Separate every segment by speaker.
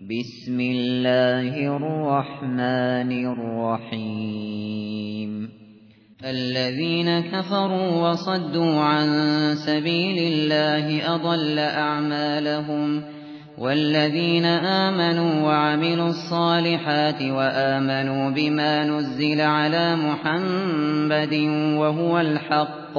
Speaker 1: بسم الله الرحمن الرحيم. الذين كفروا وصدوا عن سبيل الله أضل أعمالهم. والذين آمنوا وعملوا الصالحات وآمنوا بما نزل على محمد وهو الحق.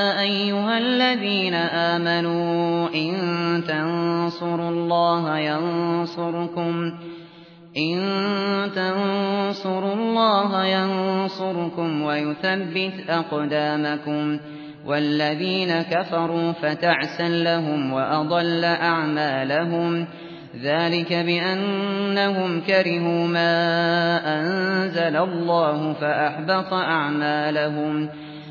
Speaker 1: أيها الذين آمنوا إن تنصروا الله ينصركم إن تنصروا الله ينصركم ويثبت أقدامكم والذين كفروا فتعسا لهم وأضل أعمالهم ذلك بأنهم كرهوا ما أنزل الله فأحبط أعمالهم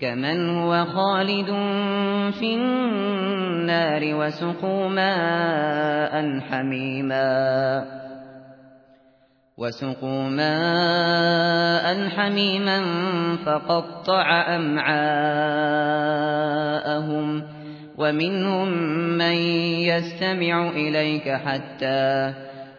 Speaker 1: كمن هو خالد في النار وسقوا ماء حميما وسقوا ماء حميما فقطع أمعاءهم ومنهم من يستمع إليك حتى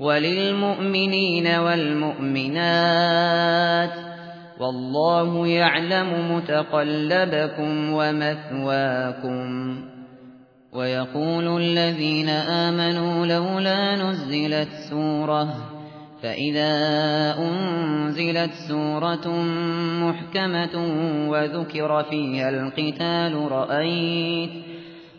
Speaker 1: وللمؤمنين والمؤمنات والله يعلم متقلبكم ومثواكم ويقول الذين آمنوا لولا نزلت سورة فإذا أنزلت سورة محكمة وذكر فيها القتال رأيت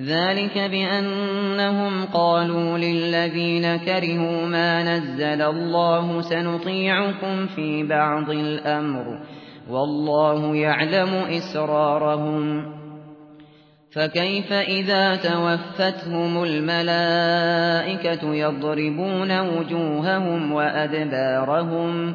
Speaker 1: ذلك بأنهم قالوا للذين كرهوا ما نزل الله سنطيعكم في بعض الأمر والله يعلم إسرارهم فكيف إذا توفتهم الملائكة يضربون وجوههم وأدبارهم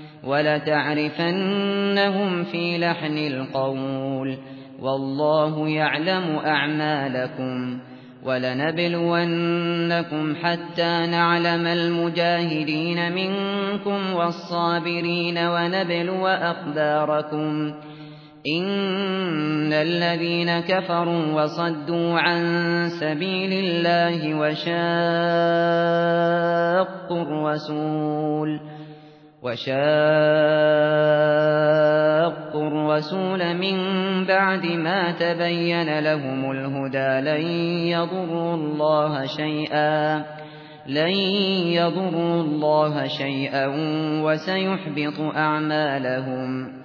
Speaker 1: ولتعرفنهم في لحن القول والله يعلم أعمالكم ولنبلونكم حتى نعلم المجاهدين منكم والصابرين ونبلو أخباركم إن الذين كفروا وصدوا عن سبيل الله وشاقوا الرسول وشاقوا الرسول من بعد ما تبين لهم الهدى لن يضروا الله شيئا لن يضروا الله شيئا وسيحبط أعمالهم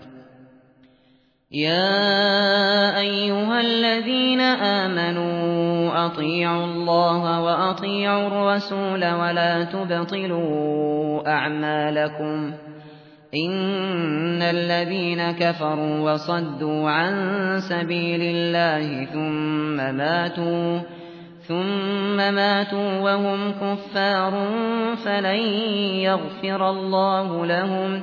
Speaker 1: يا أيها الذين آمنوا أطيعوا الله وأطيعوا الرسول ولا تبطلوا أعمالكم إن الذين كفروا وصدوا عن سبيل الله ثم ماتوا ثم ماتوا وهم كفار فلن يغفر الله لهم